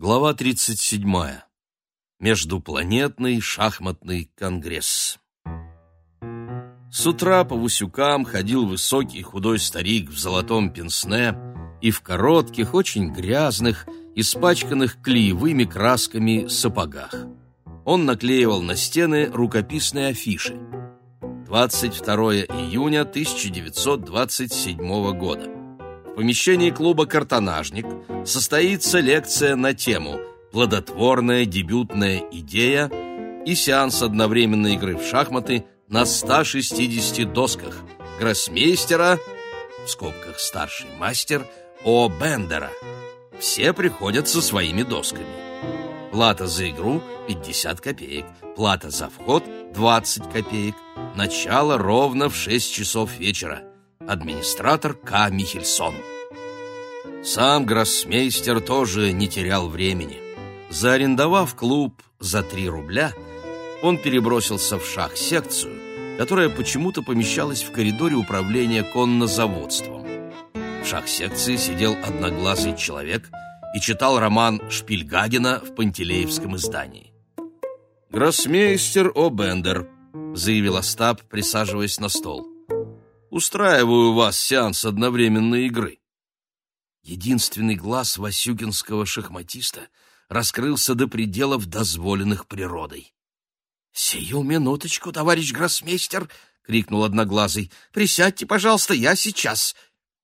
Глава 37. Междупланетный шахматный конгресс. С утра по Вусюкам ходил высокий худой старик в золотом пенсне и в коротких, очень грязных, испачканных клеевыми красками сапогах. Он наклеивал на стены рукописные афиши. 22 июня 1927 года. Помещении клуба «Картонажник» состоится лекция на тему «Плодотворная дебютная идея» и сеанс одновременной игры в шахматы на 160 досках гроссмейстера, в скобках старший мастер, О. Бендера. Все приходят со своими досками. Плата за игру 50 копеек, плата за вход 20 копеек. Начало ровно в 6 часов вечера. Администратор К. Михельсон. Сам гроссмейстер тоже не терял времени. Заарендовав клуб за 3 рубля, он перебросился в шах-секцию, которая почему-то помещалась в коридоре управления коннозаводством. В шах-секции сидел одноглазый человек и читал роман Шпильгагена в Пантелеевском издании. «Гроссмейстер О'Бендер», — заявил Остап, присаживаясь на стол. «Устраиваю вас сеанс одновременной игры». Единственный глаз васюгинского шахматиста раскрылся до пределов дозволенных природой. «Сию минуточку, товарищ гроссмейстер!» — крикнул Одноглазый. «Присядьте, пожалуйста, я сейчас!»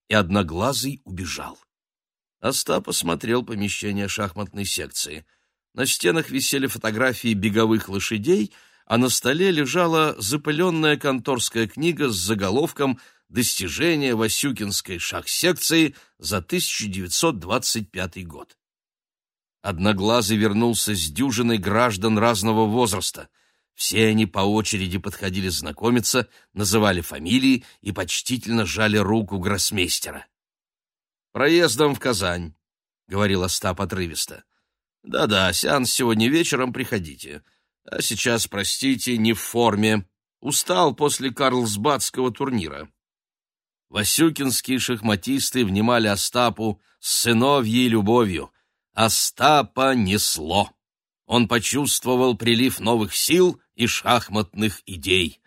И Одноглазый убежал. Остап осмотрел помещение шахматной секции. На стенах висели фотографии беговых лошадей, а на столе лежала запыленная конторская книга с заголовком «Достижения Васюкинской шах-секции за 1925 год». Одноглазый вернулся с дюжиной граждан разного возраста. Все они по очереди подходили знакомиться, называли фамилии и почтительно жали руку гроссмейстера. «Проездом в Казань», — говорил Остап отрывисто. «Да-да, сеанс сегодня вечером, приходите. А сейчас, простите, не в форме. Устал после Карлсбадского турнира». Васюкинские шахматисты внимали Остапу с сыновьей любовью. Остапа несло. Он почувствовал прилив новых сил и шахматных идей.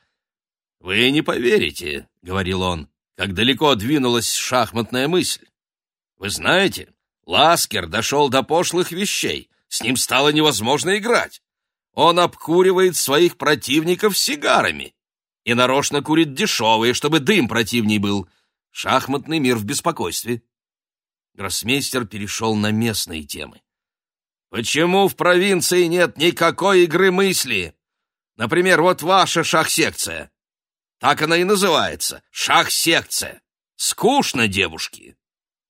«Вы не поверите», — говорил он, — «как далеко двинулась шахматная мысль. Вы знаете, Ласкер дошел до пошлых вещей, с ним стало невозможно играть. Он обкуривает своих противников сигарами и нарочно курит дешевые, чтобы дым противней был. Шахматный мир в беспокойстве. Гроссмейстер перешел на местные темы. Почему в провинции нет никакой игры мысли? Например, вот ваша шах-секция. Так она и называется — шах-секция. Скучно, девушки.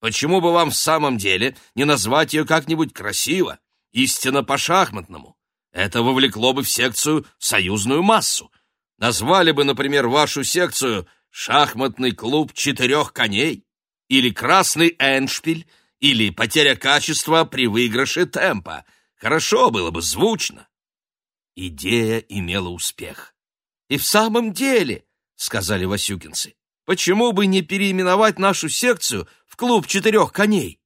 Почему бы вам в самом деле не назвать ее как-нибудь красиво, истинно по-шахматному? Это вовлекло бы в секцию союзную массу. Назвали бы, например, вашу секцию «Шахматный клуб четырех коней» или «Красный эншпиль», или «Потеря качества при выигрыше темпа». Хорошо было бы, звучно. Идея имела успех. «И в самом деле», — сказали васюкинцы, Почему бы не переименовать нашу секцию в клуб четырех коней?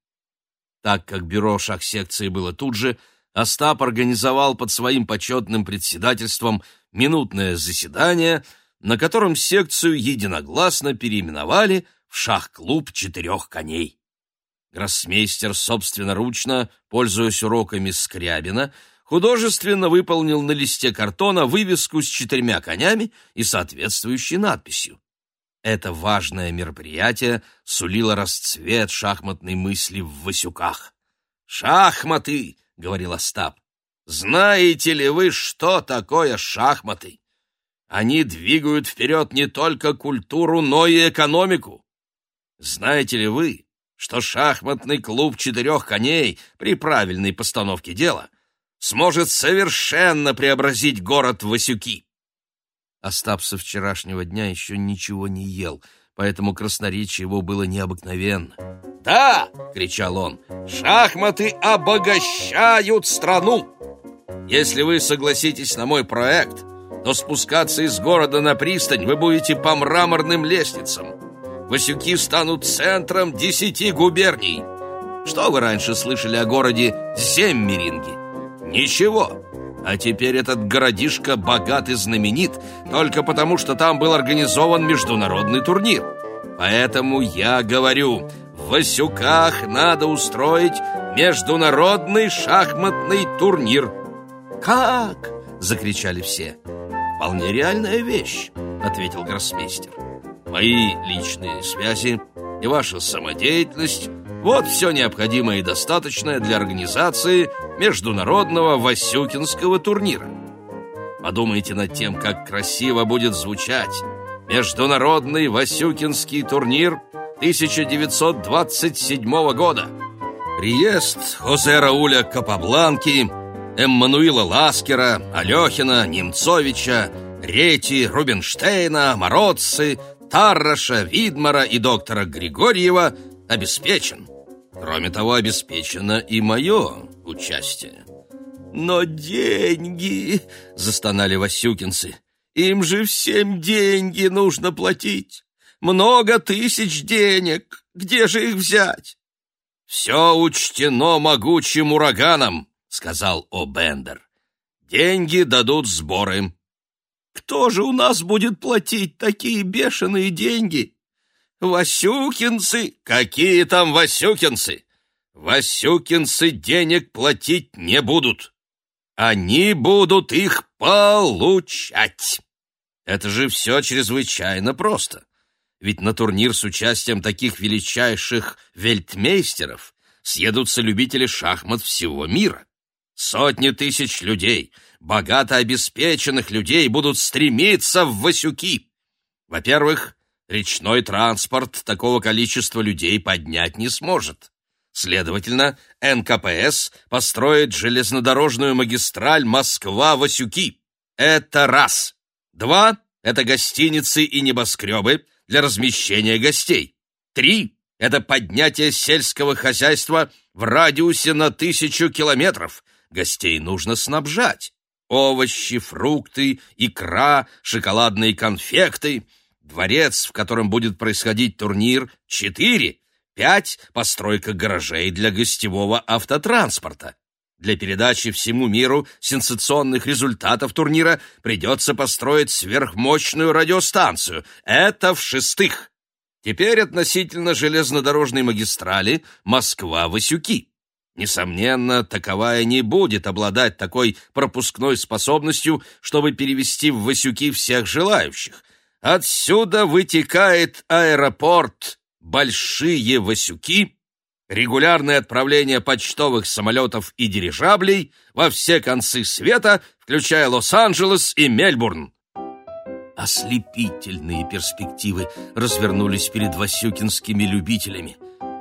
Так как бюро шах-секции было тут же, Остап организовал под своим почетным председательством минутное заседание, на котором секцию единогласно переименовали в шах-клуб четырех коней. Гроссмейстер собственноручно, пользуясь уроками Скрябина, художественно выполнил на листе картона вывеску с четырьмя конями и соответствующей надписью. Это важное мероприятие сулило расцвет шахматной мысли в Васюках. «Шахматы!» — говорил Остап. «Знаете ли вы, что такое шахматы? Они двигают вперед не только культуру, но и экономику. Знаете ли вы, что шахматный клуб четырех коней при правильной постановке дела сможет совершенно преобразить город Васюки?» Остап со вчерашнего дня еще ничего не ел, поэтому красноречие его было необыкновенно. «Да!» — кричал он. «Шахматы обогащают страну! Если вы согласитесь на мой проект, то спускаться из города на пристань вы будете по мраморным лестницам. Васюки станут центром десяти губерний. Что вы раньше слышали о городе Земмеринге? Ничего. А теперь этот городишко богат и знаменит только потому, что там был организован международный турнир. Поэтому я говорю, в Васюках надо устроить международный шахматный турнир. «Как?» — закричали все. «Вполне реальная вещь», — ответил гроссмейстер. «Мои личные связи и ваша самодеятельность — вот все необходимое и достаточное для организации международного Васюкинского турнира. Подумайте над тем, как красиво будет звучать Международный Васюкинский турнир 1927 года. Приезд Хосе Рауля Капабланки, Эммануила Ласкера, Алехина, Немцовича, Рети, Рубинштейна, Мородцы, Тарраша, Видмара и доктора Григорьева обеспечен. Кроме того, обеспечено и мое участие. «Но деньги!» — застонали васюкинцы. «Им же всем деньги нужно платить. Много тысяч денег. Где же их взять?» «Все учтено могучим ураганом», — сказал О'Бендер. «Деньги дадут сборы». «Кто же у нас будет платить такие бешеные деньги?» «Васюкинцы!» «Какие там Васюкинцы?» «Васюкинцы денег платить не будут. Они будут их получать!» Это же все чрезвычайно просто. Ведь на турнир с участием таких величайших вельтмейстеров съедутся любители шахмат всего мира. Сотни тысяч людей, богато обеспеченных людей будут стремиться в Васюки. Во-первых, речной транспорт такого количества людей поднять не сможет. Следовательно, НКПС построит железнодорожную магистраль Москва-Васюки. Это раз. Два — это гостиницы и небоскребы, для размещения гостей. Три – это поднятие сельского хозяйства в радиусе на тысячу километров. Гостей нужно снабжать. Овощи, фрукты, икра, шоколадные конфекты. Дворец, в котором будет происходить турнир. Четыре. Пять – постройка гаражей для гостевого автотранспорта. Для передачи всему миру сенсационных результатов турнира придется построить сверхмощную радиостанцию. Это в-шестых. Теперь относительно железнодорожной магистрали Москва-Васюки. Несомненно, таковая не будет обладать такой пропускной способностью, чтобы перевести в Васюки всех желающих. Отсюда вытекает аэропорт Большие Васюки, регулярное отправление почтовых самолетов и дирижаблей во все концы света, включая Лос-Анджелес и Мельбурн. Ослепительные перспективы развернулись перед васюкинскими любителями.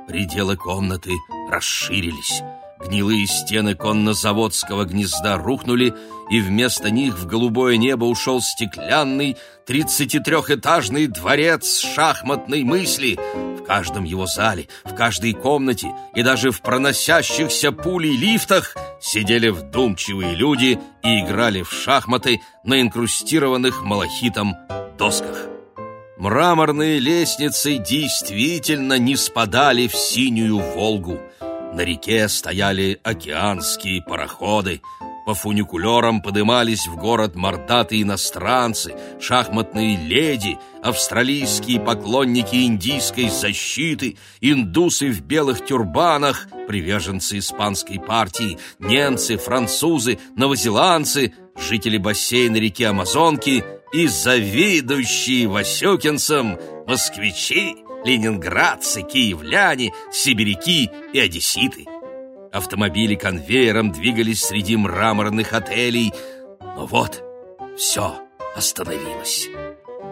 Пределы комнаты расширились. Гнилые стены коннозаводского гнезда рухнули, и вместо них в голубое небо ушел стеклянный тридцатитрехэтажный дворец шахматной мысли. В каждом его зале, в каждой комнате и даже в проносящихся пулей лифтах сидели вдумчивые люди и играли в шахматы на инкрустированных малахитом досках. Мраморные лестницы действительно не спадали в синюю Волгу. На реке стояли океанские пароходы. По фуникулерам подымались в город мордатые иностранцы, шахматные леди, австралийские поклонники индийской защиты, индусы в белых тюрбанах, приверженцы испанской партии, немцы, французы, новозеландцы, жители бассейна реки Амазонки и завидующие Васюкинцам москвичи ленинградцы, киевляне, сибиряки и одесситы. Автомобили конвейером двигались среди мраморных отелей, но вот все остановилось.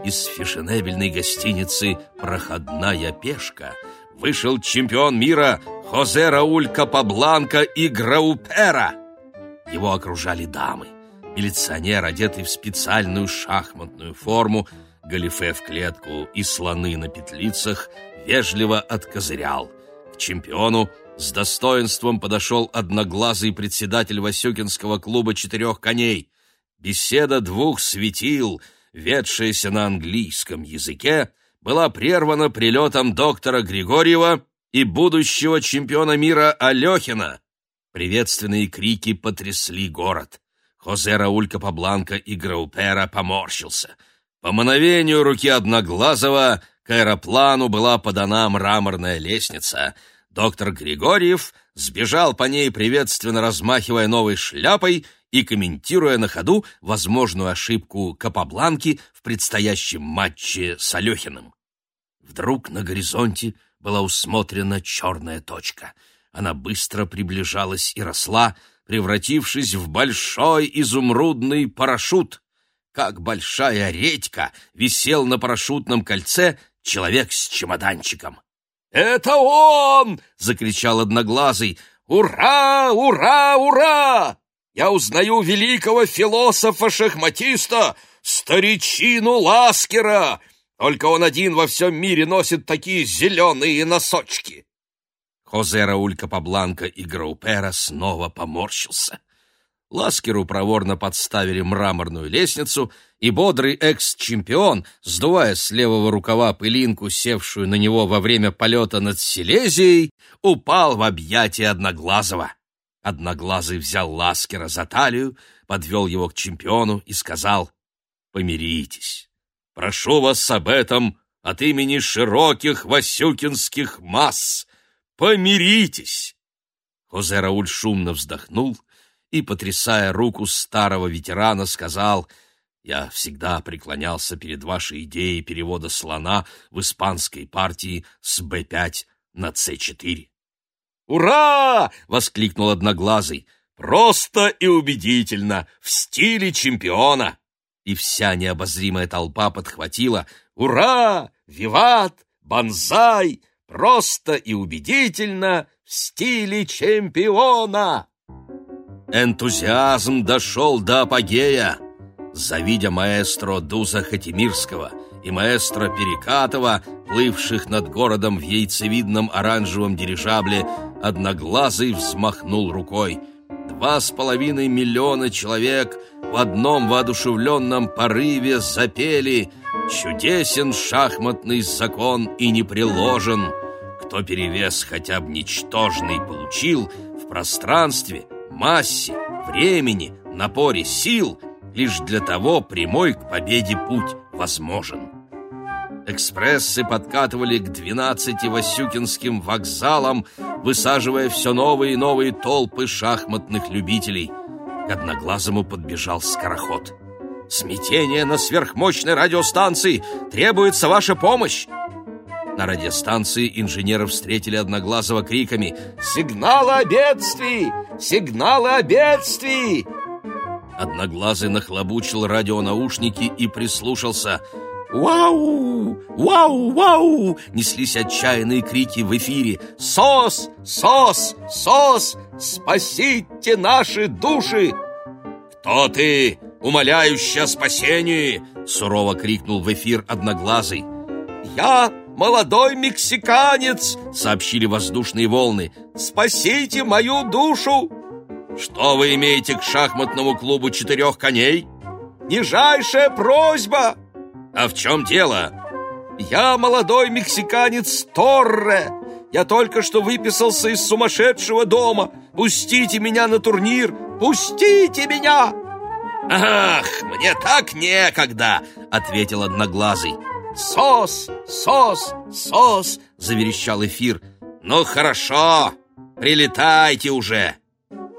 Из фешенебельной гостиницы «Проходная пешка» вышел чемпион мира Хозе Рауль Капабланка и Граупера. Его окружали дамы. Милиционер, одетый в специальную шахматную форму, галифе в клетку и слоны на петлицах, вежливо откозырял. К чемпиону с достоинством подошел одноглазый председатель Васюкинского клуба четырех коней. Беседа двух светил, ведшаяся на английском языке, была прервана прилетом доктора Григорьева и будущего чемпиона мира Алехина!» Приветственные крики потрясли город. Хозе Рауль Капабланка и Граупера поморщился. По мановению руки Одноглазого к аэроплану была подана мраморная лестница. Доктор Григорьев сбежал по ней, приветственно размахивая новой шляпой и комментируя на ходу возможную ошибку Капабланки в предстоящем матче с Алехиным. Вдруг на горизонте была усмотрена черная точка. Она быстро приближалась и росла, превратившись в большой изумрудный парашют. Как большая редька висел на парашютном кольце человек с чемоданчиком. «Это он!» — закричал Одноглазый. «Ура! Ура! Ура! Я узнаю великого философа-шахматиста, старичину Ласкера! Только он один во всем мире носит такие зеленые носочки!» Хозе Рауль Капабланка и Граупера снова поморщился. Ласкеру проворно подставили мраморную лестницу, и бодрый экс-чемпион, сдувая с левого рукава пылинку, севшую на него во время полета над Силезией, упал в объятия Одноглазого. Одноглазый взял Ласкера за талию, подвел его к чемпиону и сказал «Помиритесь. Прошу вас об этом от имени широких васюкинских масс. Помиритесь!» Хозе Рауль шумно вздохнул и, потрясая руку старого ветерана, сказал «Я всегда преклонялся перед вашей идеей перевода слона в испанской партии с Б5 на С4». «Ура!» — воскликнул Одноглазый. «Просто и убедительно, в стиле чемпиона!» И вся необозримая толпа подхватила «Ура! Виват! Бонзай! Просто и убедительно, в стиле чемпиона!» Энтузиазм дошел до апогея. Завидя маэстро Дуза Хатимирского и маэстро Перекатова, плывших над городом в яйцевидном оранжевом дирижабле, Одноглазый взмахнул рукой. Два с половиной миллиона человек в одном воодушевленном порыве запели «Чудесен шахматный закон и не приложен». Кто перевес хотя бы ничтожный получил в пространстве – массе, времени, напоре сил, лишь для того прямой к победе путь возможен. Экспрессы подкатывали к двенадцати Васюкинским вокзалам, высаживая все новые и новые толпы шахматных любителей. К одноглазому подбежал скороход. «Смятение на сверхмощной радиостанции! Требуется ваша помощь!» На радиостанции инженеры встретили Одноглазого криками «Сигналы о бедствии! Сигналы о бедствии!» Одноглазый нахлобучил радионаушники и прислушался. «Вау! Вау! Вау!» Неслись отчаянные крики в эфире. «Сос! Сос! Сос! Спасите наши души!» «Кто ты, умоляющий о спасении?» Сурово крикнул в эфир Одноглазый. «Я молодой мексиканец!» — сообщили воздушные волны. «Спасите мою душу!» «Что вы имеете к шахматному клубу четырех коней?» «Нижайшая просьба!» «А в чем дело?» «Я молодой мексиканец Торре. Я только что выписался из сумасшедшего дома. Пустите меня на турнир! Пустите меня!» «Ах, мне так некогда!» — ответил Одноглазый. «Сос! Сос! Сос!» — заверещал эфир. «Ну хорошо, прилетайте уже!»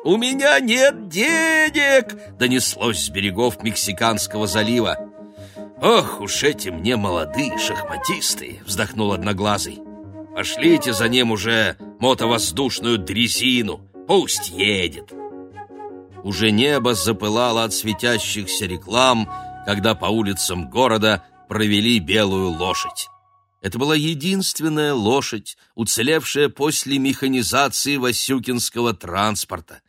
«У меня нет денег!» — донеслось с берегов Мексиканского залива. «Ох уж эти мне молодые шахматисты!» — вздохнул Одноглазый. «Пошлите за ним уже мотовоздушную дрезину, пусть едет!» Уже небо запылало от светящихся реклам, когда по улицам города провели белую лошадь. Это была единственная лошадь, уцелевшая после механизации Васюкинского транспорта.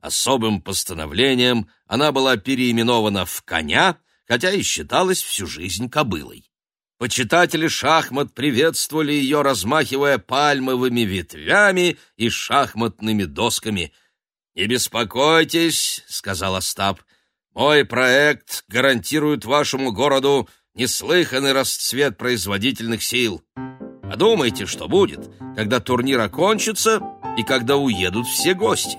Особым постановлением она была переименована в коня, хотя и считалась всю жизнь кобылой. Почитатели шахмат приветствовали ее, размахивая пальмовыми ветвями и шахматными досками. «Не беспокойтесь», — сказал Остап, — «мой проект гарантирует вашему городу неслыханный расцвет производительных сил. Подумайте, что будет, когда турнир окончится и когда уедут все гости.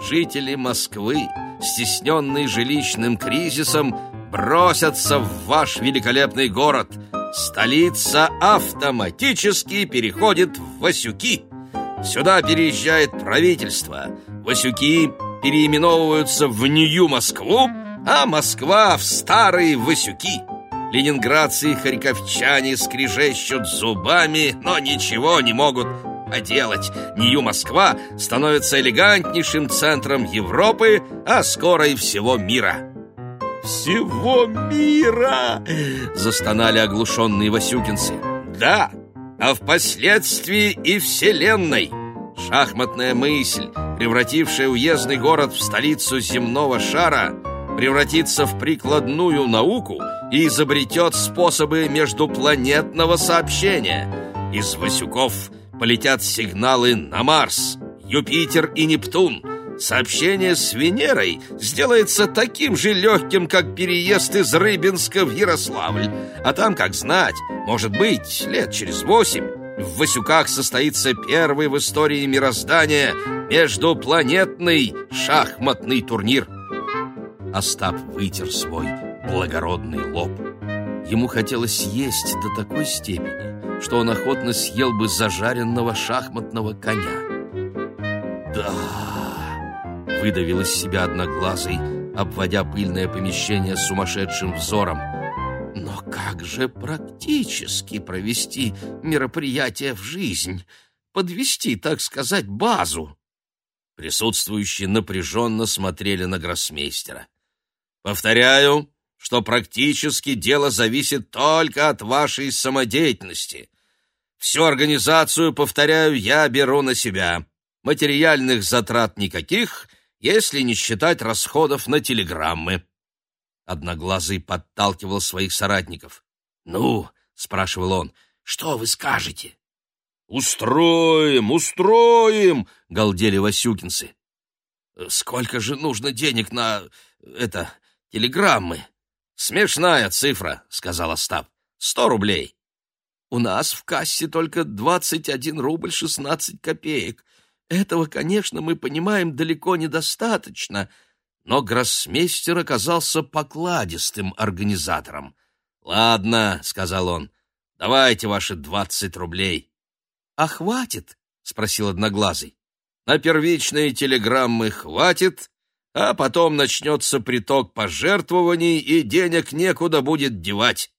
Жители Москвы, стесненные жилищным кризисом, бросятся в ваш великолепный город. Столица автоматически переходит в Васюки. Сюда переезжает правительство. Васюки переименовываются в Нью-Москву, а Москва в Старые Васюки. Ленинградцы и харьковчане скрежещут зубами, но ничего не могут поделать. Нью-Москва становится элегантнейшим центром Европы, а скоро и всего мира. «Всего мира!» — застонали оглушенные васюкинцы. «Да, а впоследствии и Вселенной!» Шахматная мысль, превратившая уездный город в столицу земного шара, превратится в прикладную науку и изобретет способы междупланетного сообщения. Из Васюков полетят сигналы на Марс, Юпитер и Нептун. Сообщение с Венерой сделается таким же легким, как переезд из Рыбинска в Ярославль. А там, как знать, может быть, лет через восемь в Васюках состоится первый в истории мироздания междупланетный шахматный турнир. Остап вытер свой благородный лоб. Ему хотелось есть до такой степени, что он охотно съел бы зажаренного шахматного коня. «Да!» — выдавил из себя одноглазый, обводя пыльное помещение сумасшедшим взором. «Но как же практически провести мероприятие в жизнь, подвести, так сказать, базу?» Присутствующие напряженно смотрели на гроссмейстера. «Повторяю, что практически дело зависит только от вашей самодеятельности. Всю организацию, повторяю, я беру на себя. Материальных затрат никаких, если не считать расходов на телеграммы. Одноглазый подталкивал своих соратников. «Ну?» — спрашивал он. «Что вы скажете?» «Устроим, устроим!» — галдели васюкинцы. «Сколько же нужно денег на... это... телеграммы?» «Смешная цифра», — сказал Остап. «Сто рублей». «У нас в кассе только двадцать один рубль шестнадцать копеек. Этого, конечно, мы понимаем далеко недостаточно». Но гроссмейстер оказался покладистым организатором. «Ладно», — сказал он, — «давайте ваши двадцать рублей». «А хватит?» — спросил Одноглазый. «На первичные телеграммы хватит, а потом начнется приток пожертвований, и денег некуда будет девать.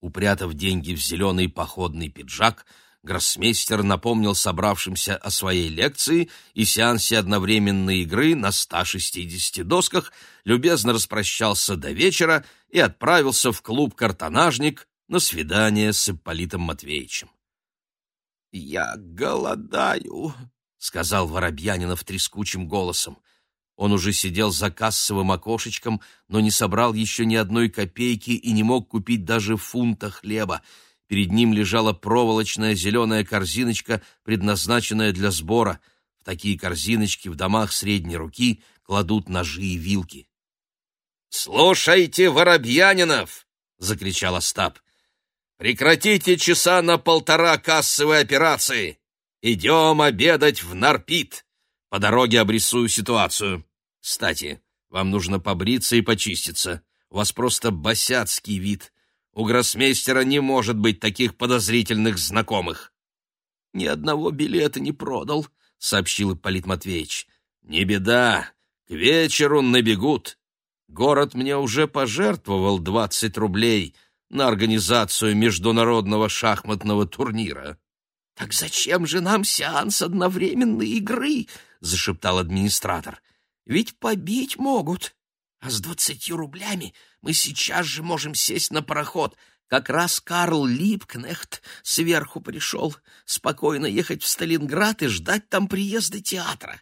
Упрятав деньги в зеленый походный пиджак, гроссмейстер напомнил собравшимся о своей лекции и сеансе одновременной игры на 160 досках, любезно распрощался до вечера и отправился в клуб «Картонажник» на свидание с Ипполитом Матвеевичем. «Я голодаю», — сказал Воробьянинов трескучим голосом. Он уже сидел за кассовым окошечком, но не собрал еще ни одной копейки и не мог купить даже фунта хлеба. Перед ним лежала проволочная зеленая корзиночка, предназначенная для сбора. В такие корзиночки в домах средней руки кладут ножи и вилки. «Слушайте, Воробьянинов!» — закричал Остап. «Прекратите часа на полтора кассовой операции! Идем обедать в Нарпит!» По дороге обрисую ситуацию. Кстати, вам нужно побриться и почиститься. У вас просто босяцкий вид. У гроссмейстера не может быть таких подозрительных знакомых. Ни одного билета не продал, сообщил Ипполит Матвеевич. Не беда, к вечеру набегут. Город мне уже пожертвовал двадцать рублей на организацию международного шахматного турнира. Так зачем же нам сеанс одновременной игры? Зашептал администратор. «Ведь побить могут. А с двадцатью рублями мы сейчас же можем сесть на пароход. Как раз Карл Липкнехт сверху пришел. Спокойно ехать в Сталинград и ждать там приезда театра.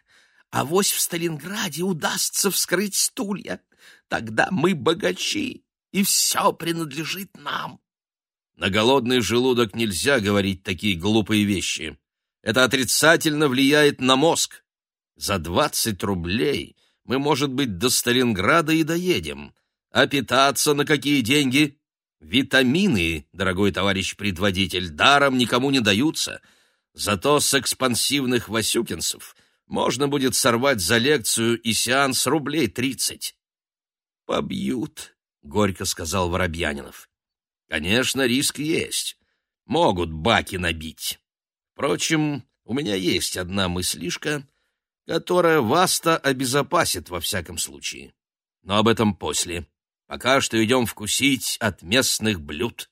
А вось в Сталинграде удастся вскрыть стулья. Тогда мы богачи, и все принадлежит нам». На голодный желудок нельзя говорить такие глупые вещи. Это отрицательно влияет на мозг. За двадцать рублей мы, может быть, до Сталинграда и доедем. А питаться на какие деньги? Витамины, дорогой товарищ предводитель, даром никому не даются. Зато с экспансивных васюкинцев можно будет сорвать за лекцию и сеанс рублей тридцать. «Побьют», — горько сказал Воробьянинов. «Конечно, риск есть. Могут баки набить. Впрочем, у меня есть одна мыслишка, которая вас-то обезопасит во всяком случае. Но об этом после. Пока что идем вкусить от местных блюд.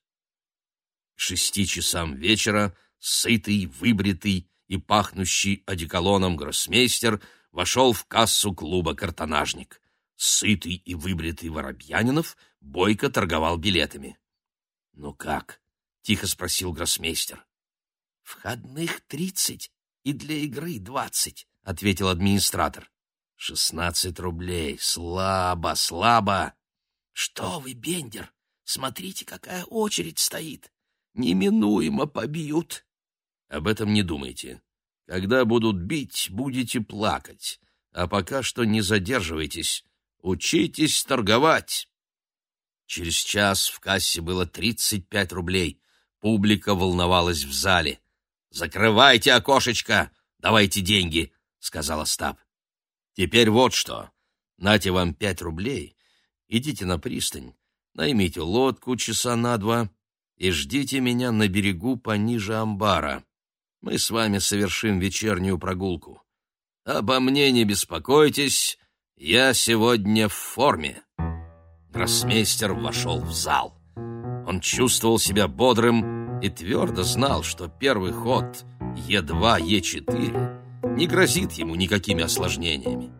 К шести часам вечера сытый, выбритый и пахнущий одеколоном гроссмейстер вошел в кассу клуба «Картонажник». Сытый и выбритый Воробьянинов бойко торговал билетами. — Ну как? — тихо спросил гроссмейстер. — Входных тридцать и для игры двадцать, — ответил администратор. — Шестнадцать рублей. Слабо, слабо. — Что вы, Бендер, смотрите, какая очередь стоит. Неминуемо побьют. — Об этом не думайте. Когда будут бить, будете плакать. А пока что не задерживайтесь. Учитесь торговать. Через час в кассе было тридцать пять рублей. Публика волновалась в зале. «Закрывайте окошечко! Давайте деньги!» — сказал Остап. «Теперь вот что. Нате вам пять рублей. Идите на пристань, наймите лодку часа на два и ждите меня на берегу пониже амбара. Мы с вами совершим вечернюю прогулку. Обо мне не беспокойтесь, я сегодня в форме». Гроссмейстер вошел в зал. Он чувствовал себя бодрым и твердо знал, что первый ход Е2, Е4 не грозит ему никакими осложнениями.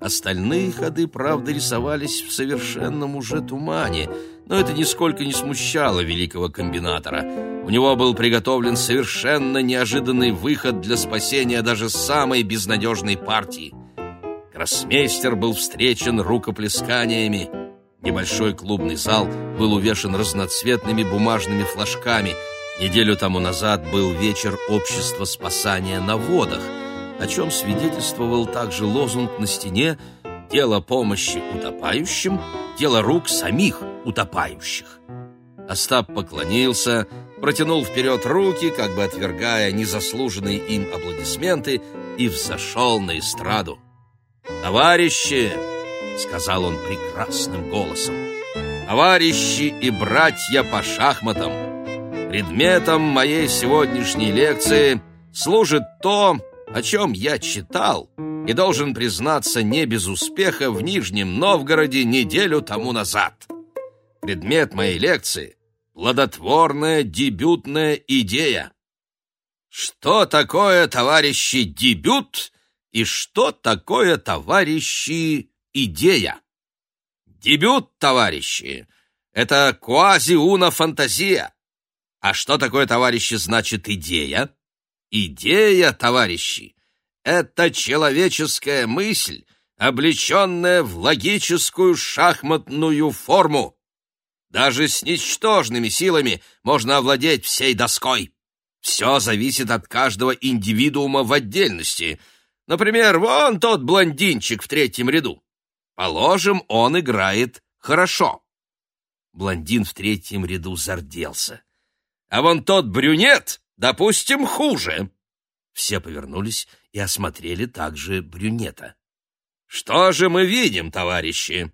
Остальные ходы, правда, рисовались в совершенном уже тумане, но это нисколько не смущало великого комбинатора. У него был приготовлен совершенно неожиданный выход для спасения даже самой безнадежной партии. Гроссмейстер был встречен рукоплесканиями, Небольшой клубный зал был увешан разноцветными бумажными флажками. Неделю тому назад был вечер общества спасания на водах, о чем свидетельствовал также лозунг на стене «Дело помощи утопающим, дело рук самих утопающих». Остап поклонился, протянул вперед руки, как бы отвергая незаслуженные им аплодисменты, и взошел на эстраду. «Товарищи!» — сказал он прекрасным голосом. «Товарищи и братья по шахматам, предметом моей сегодняшней лекции служит то, о чем я читал и должен признаться не без успеха в Нижнем Новгороде неделю тому назад. Предмет моей лекции — плодотворная дебютная идея. Что такое, товарищи, дебют и что такое, товарищи, идея. Дебют, товарищи, это квази-уна-фантазия. А что такое, товарищи, значит идея? Идея, товарищи, это человеческая мысль, облеченная в логическую шахматную форму. Даже с ничтожными силами можно овладеть всей доской. Все зависит от каждого индивидуума в отдельности. Например, вон тот блондинчик в третьем ряду. Положим, он играет хорошо. Блондин в третьем ряду зарделся. А вон тот брюнет, допустим, хуже. Все повернулись и осмотрели также брюнета. Что же мы видим, товарищи?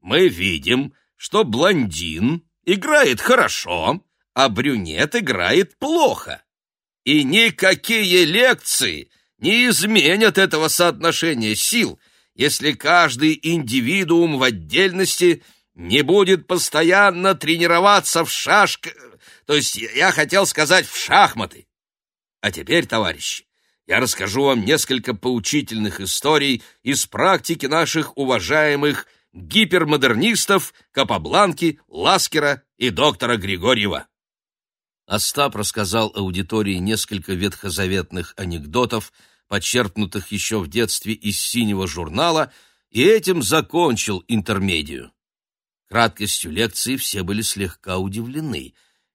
Мы видим, что блондин играет хорошо, а брюнет играет плохо. И никакие лекции не изменят этого соотношения сил, если каждый индивидуум в отдельности не будет постоянно тренироваться в шашк... То есть я хотел сказать в шахматы. А теперь, товарищи, я расскажу вам несколько поучительных историй из практики наших уважаемых гипермодернистов Капабланки, Ласкера и доктора Григорьева. Остап рассказал аудитории несколько ветхозаветных анекдотов, подчеркнутых еще в детстве из синего журнала, и этим закончил интермедию. Краткостью лекции все были слегка удивлены,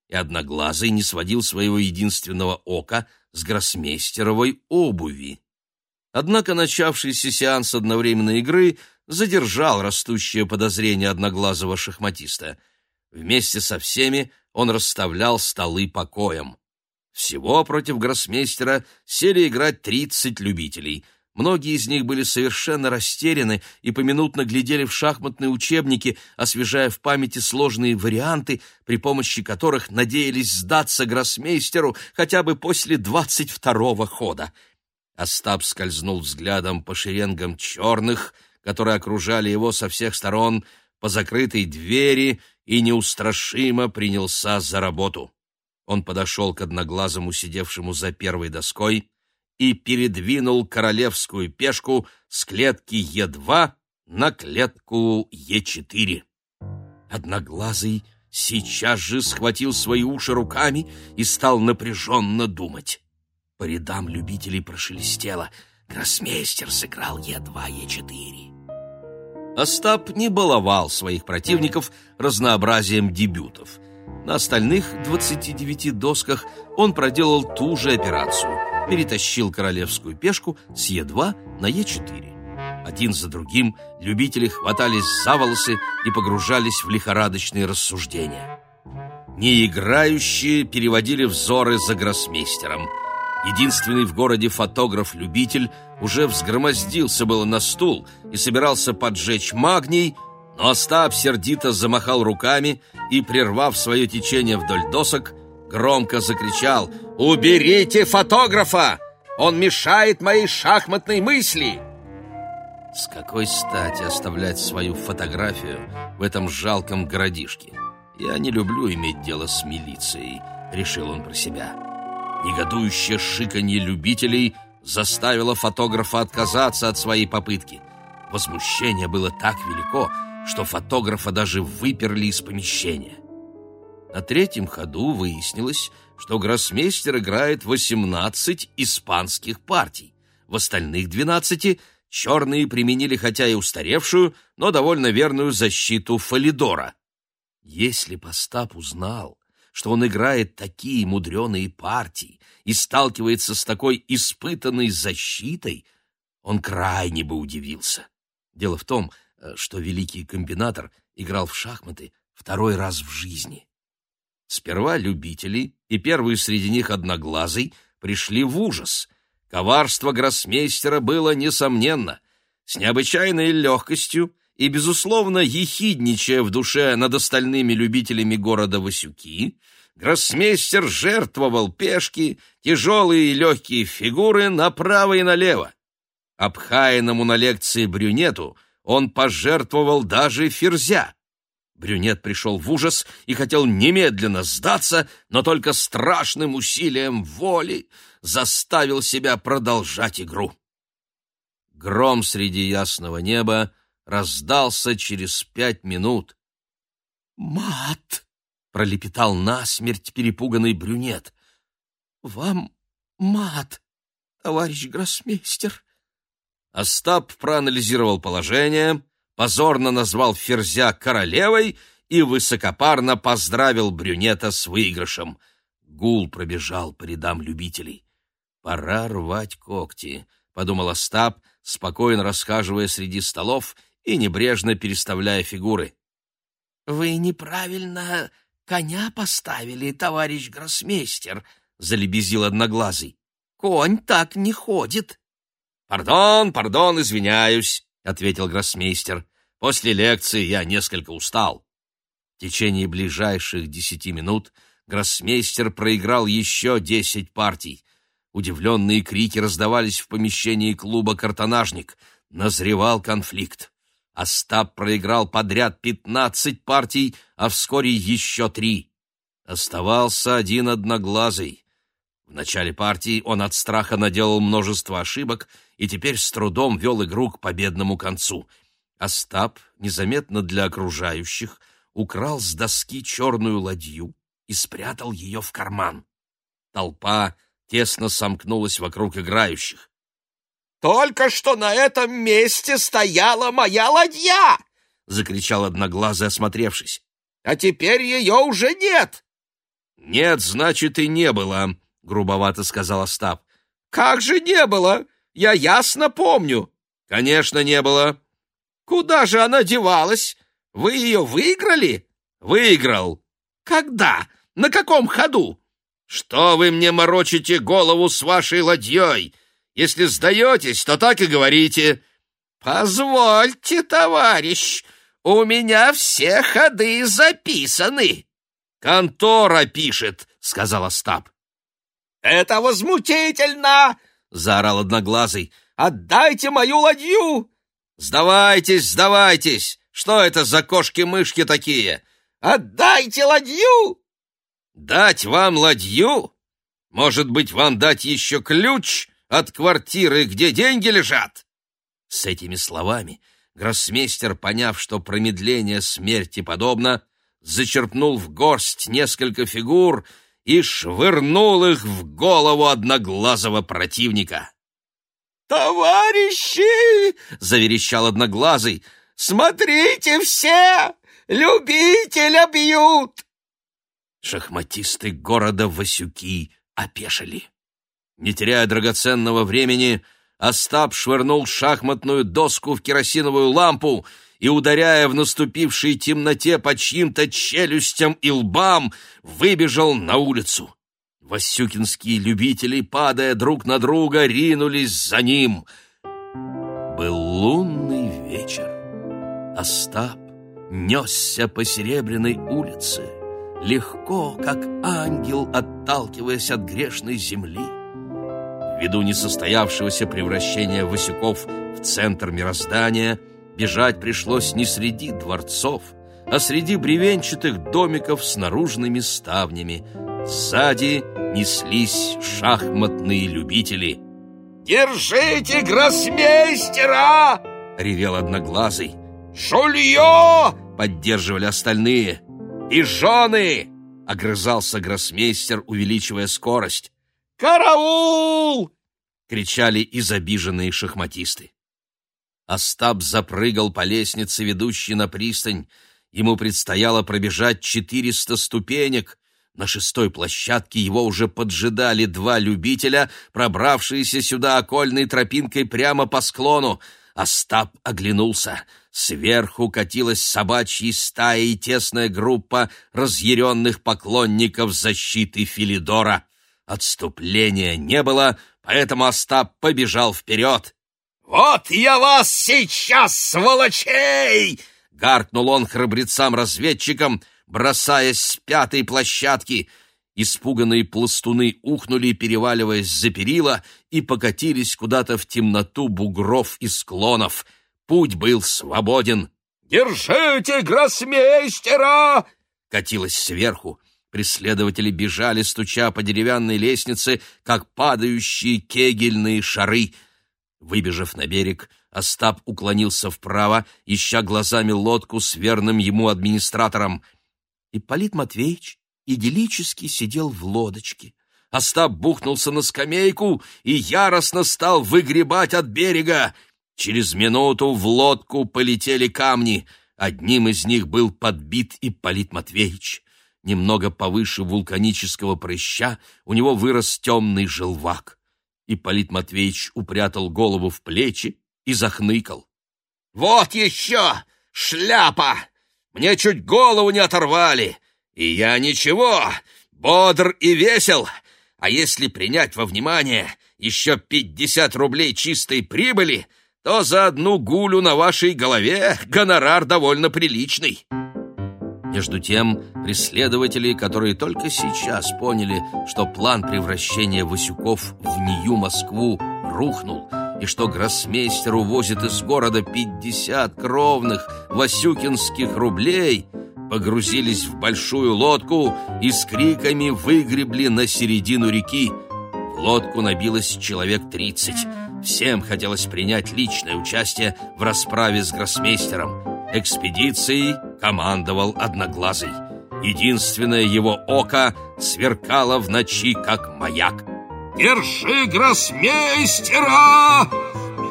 и Одноглазый не сводил своего единственного ока с гроссмейстеровой обуви. Однако начавшийся сеанс одновременной игры задержал растущее подозрение одноглазого шахматиста. Вместе со всеми он расставлял столы покоем. Всего против гроссмейстера сели играть тридцать любителей. Многие из них были совершенно растеряны и поминутно глядели в шахматные учебники, освежая в памяти сложные варианты, при помощи которых надеялись сдаться гроссмейстеру хотя бы после двадцать второго хода. Остап скользнул взглядом по шеренгам черных, которые окружали его со всех сторон, по закрытой двери и неустрашимо принялся за работу. Он подошел к одноглазому, сидевшему за первой доской, и передвинул королевскую пешку с клетки Е2 на клетку Е4. Одноглазый сейчас же схватил свои уши руками и стал напряженно думать. По рядам любителей прошелестело. Гроссмейстер сыграл Е2, Е4. Остап не баловал своих противников разнообразием дебютов. На остальных 29 досках он проделал ту же операцию. Перетащил королевскую пешку с Е2 на Е4. Один за другим любители хватались за волосы и погружались в лихорадочные рассуждения. Неиграющие переводили взоры за гроссмейстером – Единственный в городе фотограф-любитель уже взгромоздился было на стул и собирался поджечь магний, но Остап сердито замахал руками и, прервав свое течение вдоль досок, громко закричал «Уберите фотографа! Он мешает моей шахматной мысли!» С какой стати оставлять свою фотографию в этом жалком городишке? Я не люблю иметь дело с милицией, решил он про себя. Негодующее шиканье любителей заставило фотографа отказаться от своей попытки. Возмущение было так велико, что фотографа даже выперли из помещения. На третьем ходу выяснилось, что гроссмейстер играет 18 испанских партий. В остальных 12 черные применили хотя и устаревшую, но довольно верную защиту Фалидора. Если Постап узнал, что он играет такие мудреные партии и сталкивается с такой испытанной защитой, он крайне бы удивился. Дело в том, э, что великий комбинатор играл в шахматы второй раз в жизни. Сперва любители, и первый среди них одноглазый, пришли в ужас. Коварство гроссмейстера было несомненно. С необычайной легкостью и, безусловно, ехидничая в душе над остальными любителями города Васюки, гроссмейстер жертвовал пешки, тяжелые и легкие фигуры направо и налево. Обхаянному на лекции брюнету он пожертвовал даже ферзя. Брюнет пришел в ужас и хотел немедленно сдаться, но только страшным усилием воли заставил себя продолжать игру. Гром среди ясного неба раздался через пять минут. «Мат!» — пролепетал насмерть перепуганный брюнет. «Вам мат, товарищ гроссмейстер!» Остап проанализировал положение, позорно назвал Ферзя королевой и высокопарно поздравил брюнета с выигрышем. Гул пробежал по рядам любителей. «Пора рвать когти», — подумал Остап, спокойно расхаживая среди столов — и небрежно переставляя фигуры. «Вы неправильно коня поставили, товарищ гроссмейстер», — залебезил одноглазый. «Конь так не ходит». «Пардон, пардон, извиняюсь», — ответил гроссмейстер. «После лекции я несколько устал». В течение ближайших десяти минут гроссмейстер проиграл еще десять партий. Удивленные крики раздавались в помещении клуба «Картонажник». Назревал конфликт. Остап проиграл подряд пятнадцать партий, а вскоре еще три. Оставался один одноглазый. В начале партии он от страха наделал множество ошибок и теперь с трудом вел игру к победному концу. Остап, незаметно для окружающих, украл с доски черную ладью и спрятал ее в карман. Толпа тесно сомкнулась вокруг играющих. Только что на этом месте стояла моя ладья!» — закричал одноглазый, осмотревшись. «А теперь ее уже нет!» «Нет, значит, и не было», — грубовато сказал Остап. «Как же не было? Я ясно помню». «Конечно, не было». «Куда же она девалась? Вы ее выиграли?» Выиграл. Когда? На каком ходу? Что вы мне морочите голову с вашей ладьей? Если сдаетесь, то так и говорите. Позвольте, товарищ, у меня все ходы записаны. Контора пишет, сказал Остап. Это возмутительно, заорал Одноглазый. Отдайте мою ладью! Сдавайтесь, сдавайтесь! Что это за кошки-мышки такие? Отдайте ладью! Дать вам ладью? Может быть, вам дать еще ключ от квартиры, где деньги лежат? С этими словами гроссмейстер, поняв, что промедление смерти подобно, зачерпнул в горсть несколько фигур и швырнул их в голову одноглазого противника. «Товарищи!» — заверещал Одноглазый. «Смотрите все! Любителя бьют!» Шахматисты города Васюки опешили. Не теряя драгоценного времени, Остап швырнул шахматную доску в керосиновую лампу и, ударяя в наступившей темноте по чьим-то челюстям и лбам, выбежал на улицу. Васюкинские любители, падая друг на друга, ринулись за ним. Был лунный вечер. Остап несся по Серебряной улице, легко, как ангел, отталкиваясь от грешной земли. Ввиду несостоявшегося превращения Васюков в центр мироздания, бежать пришлось не среди дворцов, а среди бревенчатых домиков с наружными ставнями. Сзади неслись шахматные любители. «Держите гроссмейстера!» — ревел Одноглазый. «Шулье!» — поддерживали остальные. «Пижоны!» — огрызался гроссмейстер, увеличивая скорость. «Караул!» — кричали изобиженные шахматисты. Остап запрыгал по лестнице, ведущей на пристань. Ему предстояло пробежать четыреста ступенек, на шестой площадке его уже поджидали два любителя, пробравшиеся сюда окольной тропинкой прямо по склону. Остап оглянулся. Сверху катилась собачья стая и тесная группа разъяренных поклонников защиты Филидора. Отступления не было, поэтому Остап побежал вперед. «Вот я вас сейчас, сволочей!» — гаркнул он храбрецам-разведчикам — бросаясь с пятой площадки. Испуганные пластуны ухнули, переваливаясь за перила, и покатились куда-то в темноту бугров и склонов. Путь был свободен. «Держите гроссмейстера!» катилась сверху. Преследователи бежали, стуча по деревянной лестнице, как падающие кегельные шары. Выбежав на берег, Остап уклонился вправо, ища глазами лодку с верным ему администратором — Ипполит Матвеевич идиллически сидел в лодочке. Остап бухнулся на скамейку и яростно стал выгребать от берега. Через минуту в лодку полетели камни. Одним из них был подбит Ипполит Матвеевич. Немного повыше вулканического прыща у него вырос темный желвак. Ипполит Матвеевич упрятал голову в плечи и захныкал. «Вот еще! Шляпа! Мне чуть голову не оторвали. И я ничего, бодр и весел. А если принять во внимание еще пятьдесят рублей чистой прибыли, то за одну гулю на вашей голове гонорар довольно приличный. Между тем, преследователи, которые только сейчас поняли, что план превращения Васюков в Нью Москву рухнул, и что гроссмейстер увозит из города пятьдесят кровных васюкинских рублей, погрузились в большую лодку и с криками выгребли на середину реки. В лодку набилось человек тридцать. Всем хотелось принять личное участие в расправе с гроссмейстером. Экспедицией командовал Одноглазый. Единственное его око сверкало в ночи, как маяк. «Держи гроссмейстера!»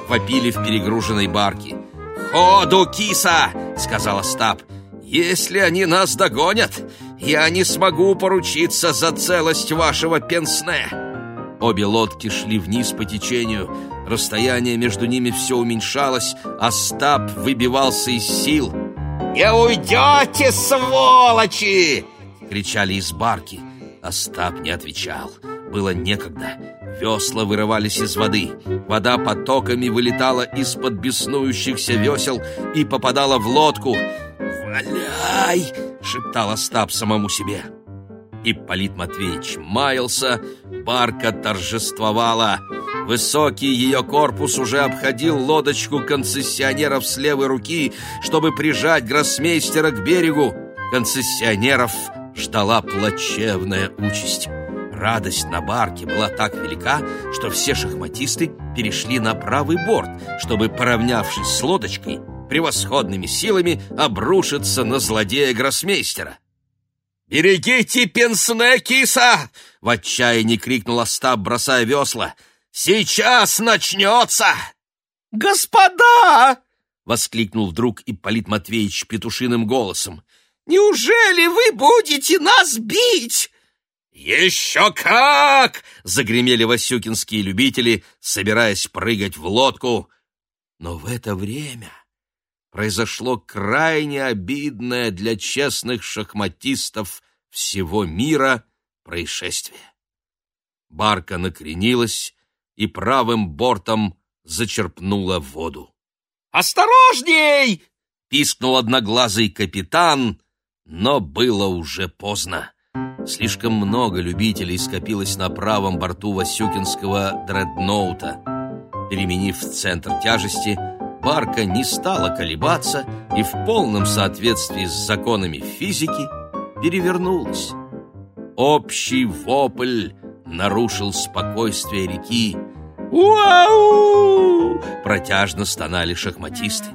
Вопили в перегруженной барке. «Ходу, киса!» — сказал Остап. «Если они нас догонят, я не смогу поручиться за целость вашего пенсне!» Обе лодки шли вниз по течению. Расстояние между ними все уменьшалось, а Остап выбивался из сил. «Не уйдете, сволочи!» — кричали из барки. Остап не отвечал. Было некогда. Весла вырывались из воды. Вода потоками вылетала из-под беснующихся весел и попадала в лодку. «Валяй!» — шептал Остап самому себе. Ипполит Матвеевич маялся, барка торжествовала. Высокий ее корпус уже обходил лодочку концессионеров с левой руки, чтобы прижать гроссмейстера к берегу. Концессионеров ждала плачевная участь. Радость на барке была так велика, что все шахматисты перешли на правый борт, чтобы, поравнявшись с лодочкой, превосходными силами обрушиться на злодея гроссмейстера. «Берегите пенсне, киса!» — в отчаянии крикнул Остап, бросая весла. «Сейчас начнется!» «Господа!» — воскликнул вдруг Ипполит Матвеевич петушиным голосом. «Неужели вы будете нас бить?» «Еще как!» — загремели васюкинские любители, собираясь прыгать в лодку. Но в это время произошло крайне обидное для честных шахматистов всего мира происшествие. Барка накренилась и правым бортом зачерпнула воду. «Осторожней!» — пискнул одноглазый капитан, но было уже поздно. Слишком много любителей скопилось на правом борту Васюкинского дредноута. Переменив центр тяжести, барка не стала колебаться и в полном соответствии с законами физики перевернулась. Общий вопль нарушил спокойствие реки. «Уау!» — протяжно стонали шахматисты.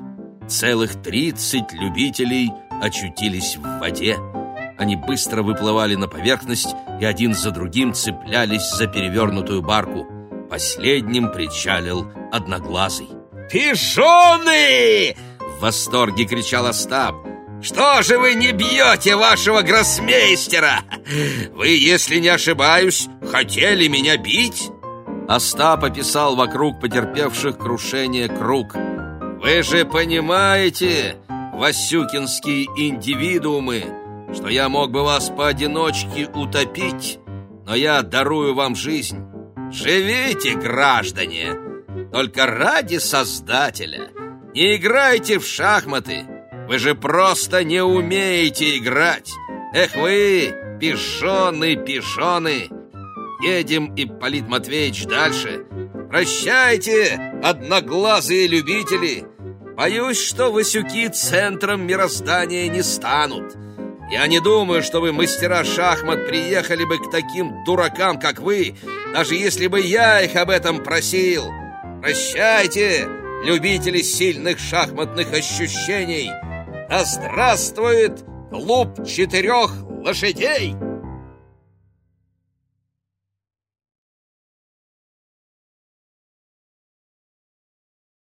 Целых тридцать любителей очутились в воде. Они быстро выплывали на поверхность и один за другим цеплялись за перевернутую барку. Последним причалил одноглазый. «Пижоны!» — в восторге кричал Остап. «Что же вы не бьете вашего гроссмейстера? Вы, если не ошибаюсь, хотели меня бить?» Остап описал вокруг потерпевших крушение круг. «Вы же понимаете, васюкинские индивидуумы, что я мог бы вас поодиночке утопить, но я дарую вам жизнь. Живите, граждане!» Только ради Создателя не играйте в шахматы. Вы же просто не умеете играть. Эх вы, пижоны, пижоны. Едем, Ипполит Матвеевич, дальше. Прощайте, одноглазые любители. Боюсь, что Васюки центром мироздания не станут. Я не думаю, что вы, мастера шахмат, приехали бы к таким дуракам, как вы, даже если бы я их об этом просил. Прощайте, любители сильных шахматных ощущений! Да здравствует клуб четырех лошадей!